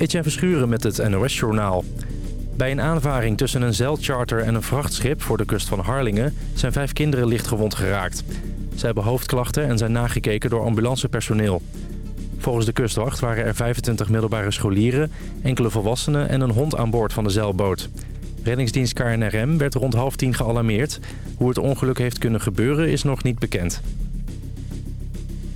Etienne Verschuren met het NOS-journaal. Bij een aanvaring tussen een zeilcharter en een vrachtschip voor de kust van Harlingen... zijn vijf kinderen lichtgewond geraakt. Ze hebben hoofdklachten en zijn nagekeken door ambulancepersoneel. Volgens de kustwacht waren er 25 middelbare scholieren, enkele volwassenen en een hond aan boord van de zeilboot. Reddingsdienst KNRM werd rond half tien gealarmeerd. Hoe het ongeluk heeft kunnen gebeuren is nog niet bekend.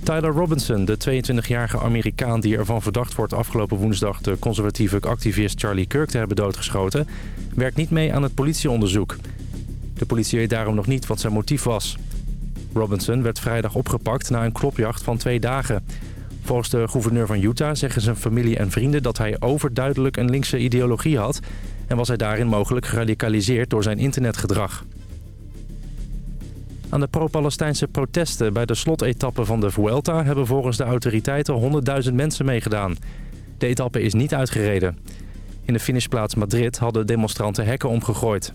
Tyler Robinson, de 22-jarige Amerikaan die ervan verdacht wordt afgelopen woensdag de conservatieve activist Charlie Kirk te hebben doodgeschoten, werkt niet mee aan het politieonderzoek. De politie weet daarom nog niet wat zijn motief was. Robinson werd vrijdag opgepakt na een klopjacht van twee dagen. Volgens de gouverneur van Utah zeggen zijn familie en vrienden dat hij overduidelijk een linkse ideologie had... en was hij daarin mogelijk geradicaliseerd door zijn internetgedrag. Aan de pro-Palestijnse protesten bij de slotetappe van de Vuelta... hebben volgens de autoriteiten 100.000 mensen meegedaan. De etappe is niet uitgereden. In de finishplaats Madrid hadden demonstranten hekken omgegooid.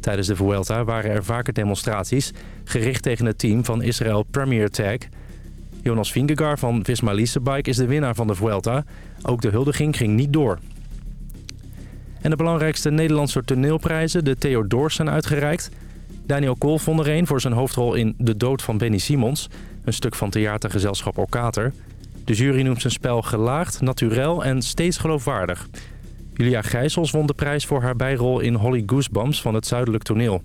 Tijdens de Vuelta waren er vaker demonstraties... gericht tegen het team van Israël Premier Tag... Jonas Vingegaard van Visma Leasebike is de winnaar van de Vuelta. Ook de huldiging ging niet door. En de belangrijkste Nederlandse toneelprijzen, de Theodors, zijn uitgereikt. Daniel Kool vond er een voor zijn hoofdrol in De Dood van Benny Simons. Een stuk van theatergezelschap Orkater. De jury noemt zijn spel gelaagd, naturel en steeds geloofwaardig. Julia Gijsels won de prijs voor haar bijrol in Holly Goosebumps van het Zuidelijk Toneel.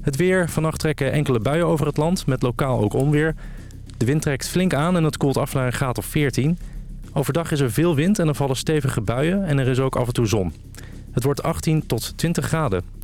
Het weer. Vannacht trekken enkele buien over het land, met lokaal ook onweer. De wind trekt flink aan en het koelt af naar een graad of 14. Overdag is er veel wind en er vallen stevige buien en er is ook af en toe zon. Het wordt 18 tot 20 graden.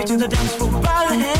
Me to the dance floor by the hand.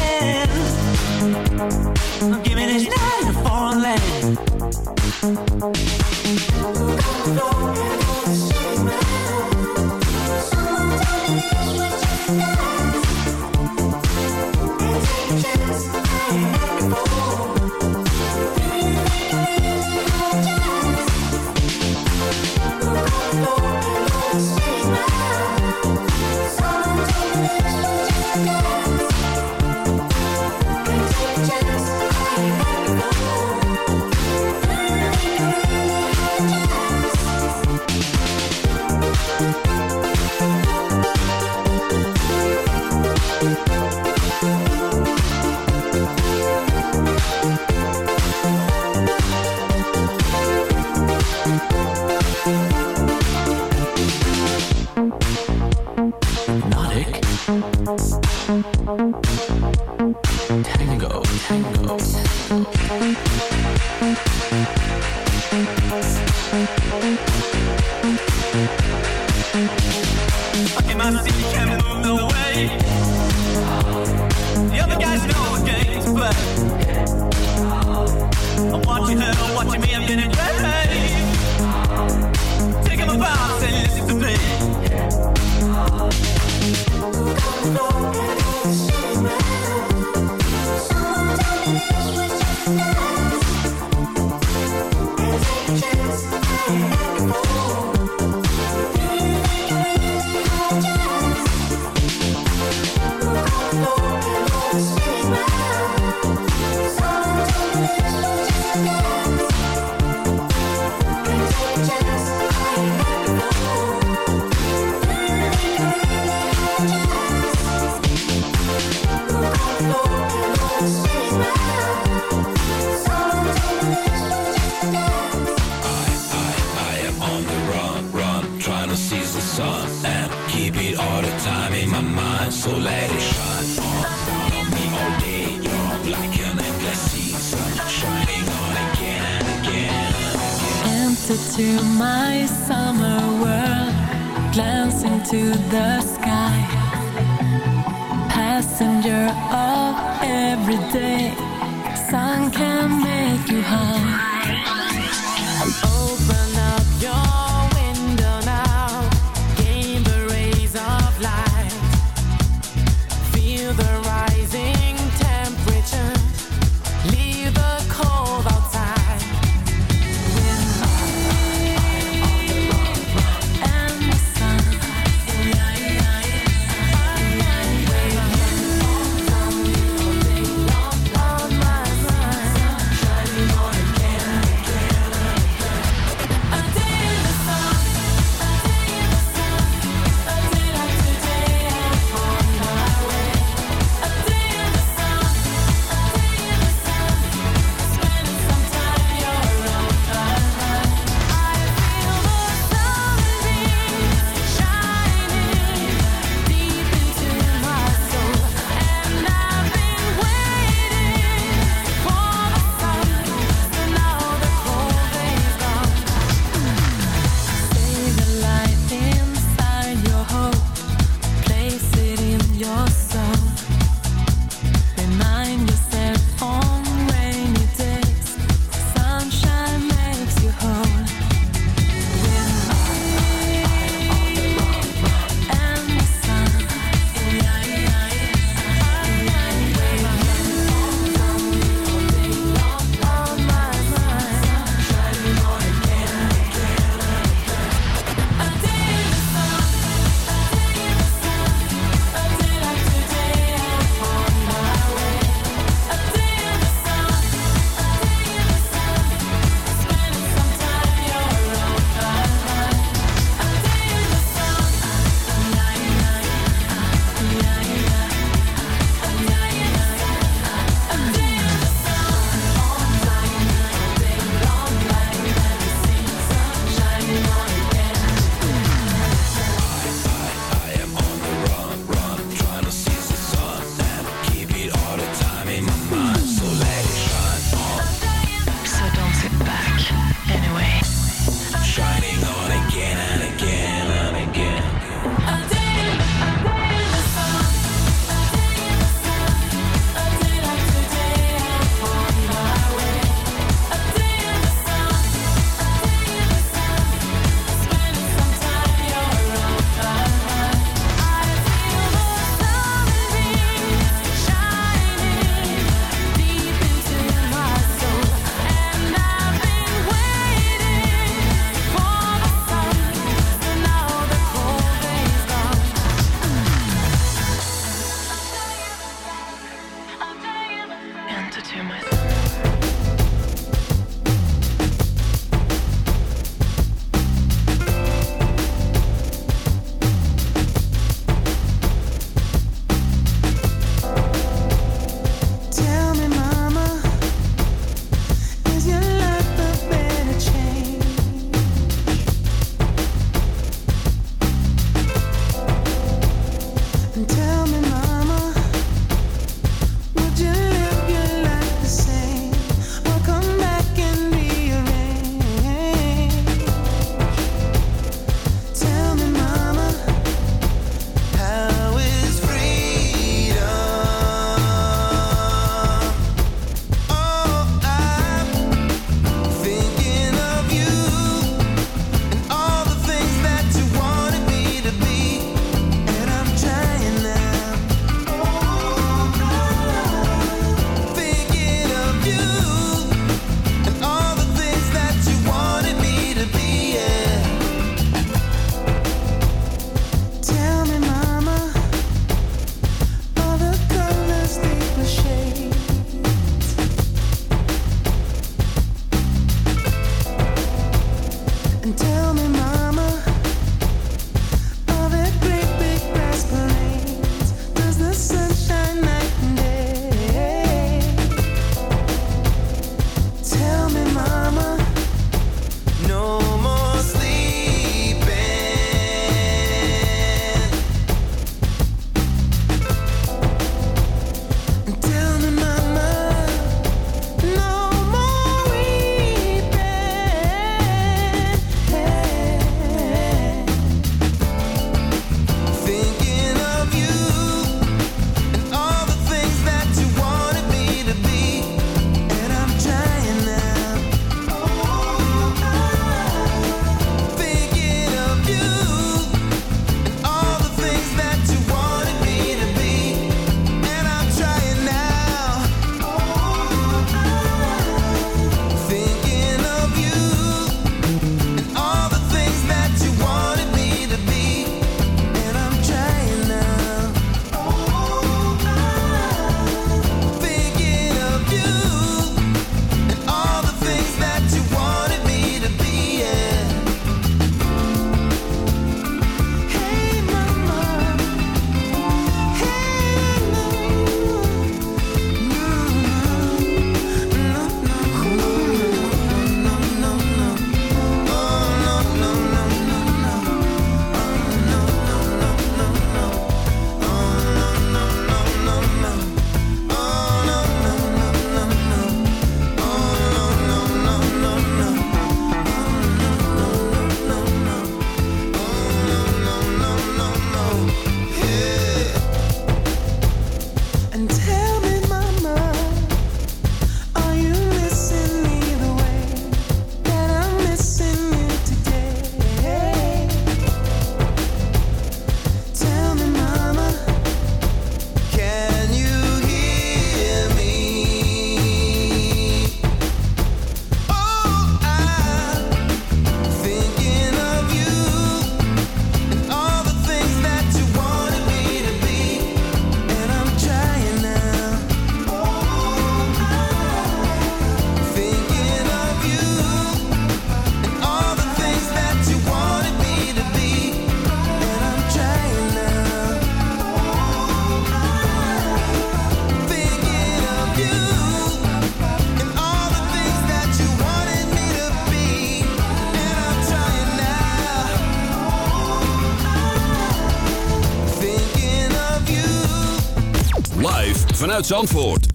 Vanuit Zandvoort.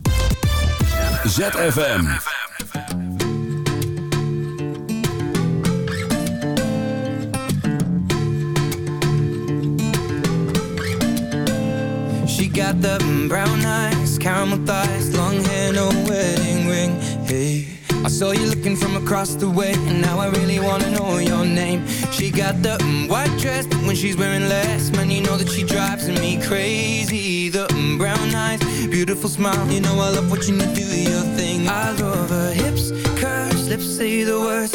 ZFM. She got the brown eyes, caramel thighs, long hair, no wedding ring. Hey, I saw you looking from across the way, and now I really wanna know your name. She got the mm, white dress, but when she's wearing less, man, you know that she drives me crazy. The mm, brown eyes, beautiful smile, you know I love watching you do your thing. I love her hips, curves, lips say the words.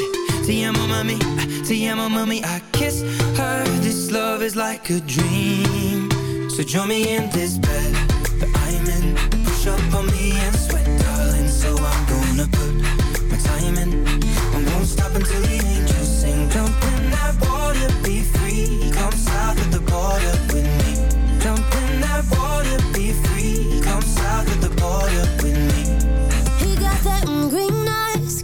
Te amo, mami, te amo, mami. I kiss her. This love is like a dream. So join me in this bed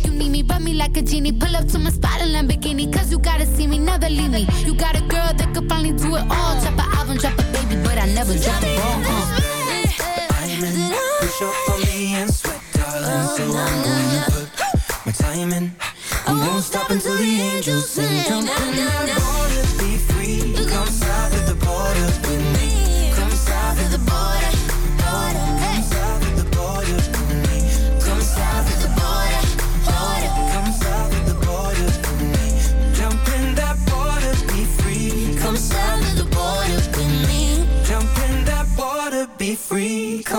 Like you need me, rub me like a genie. Pull up to my spot in Lamborghini, cause you gotta see me, never leave me. You got a girl that could finally do it all. Drop an album, drop a baby, but I never drop ball. Uh. Diamond, push up for me and sweat, darling. So I'm gonna put my time in. I won't stop until the angels sing. Jump in that water,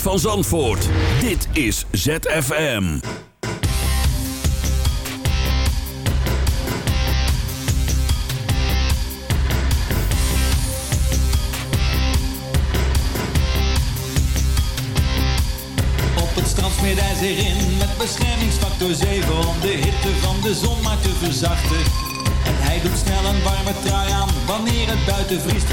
Van Zandvoort. Dit is ZFM. Op het strand smeert hij zich in met beschermingsfactor 7 om de hitte van de zon maar te verzachten. En hij doet snel een warme trui aan wanneer het buiten vriest,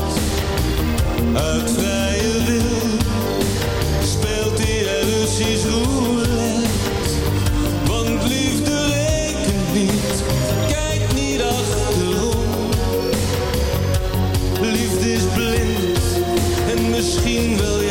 Uit vrije wil speelt hij Russisch roulette. Want liefde rekent niet, kijk niet achterom. Liefde is blind en misschien wel juist